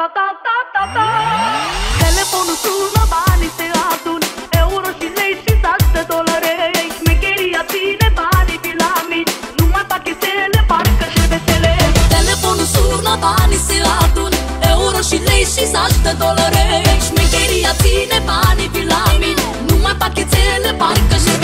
ta ta ta ta ta Telefonul sună, banii se adun Euro și lei și saci de dolare. Șmecheria ține banii vi la mici Numai pachetele, parcă șervețele Telefonul sună, banii se adun Euro și lei și saci de dolare. Șmecheria ține banii vi la mici Numai pachetele, parcă șervețele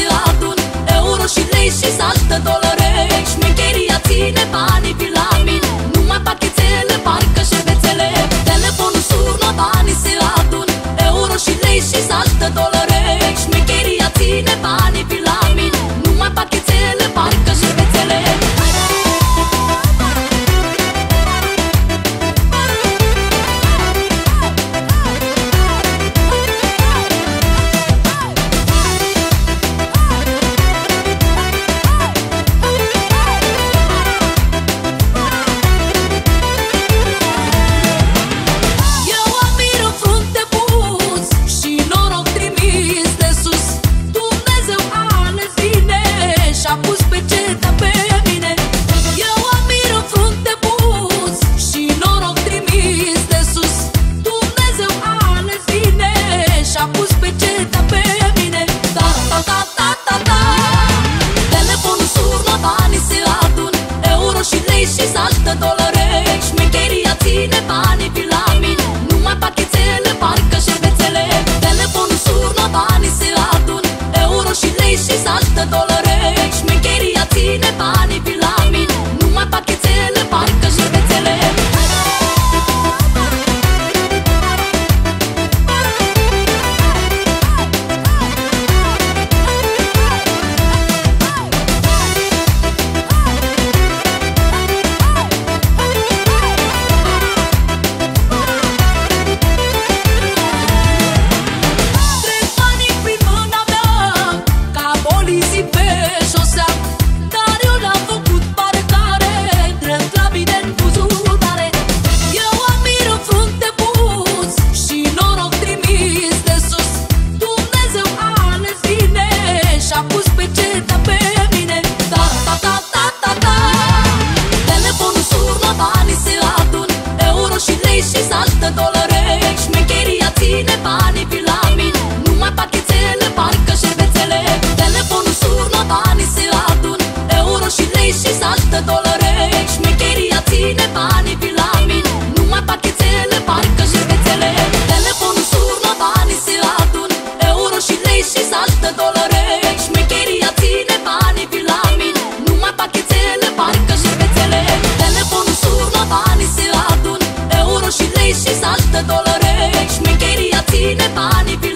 se adun Euro și lei și saci de dolare Șmecheria ține banii vi la mine Numai pachetele, parcă ține banii vi la mine? Numai pachetele, parcă șervețele. Telefonul sună, banii se adun Euro și lei și saci de dolare. Șmecheria ține banii Și-a pus pe cetea pe mine. Da, ta, ta, ta, ta, ta Telefonul sună, banii se adun. Euro și lei și saci de dolare Șmecheria ține banii vi la mine. Numai pachetele, parcă șervețele. Telefonul sună, banii se adun. Euro și lei și saci de dolare dolare Șmecheria ține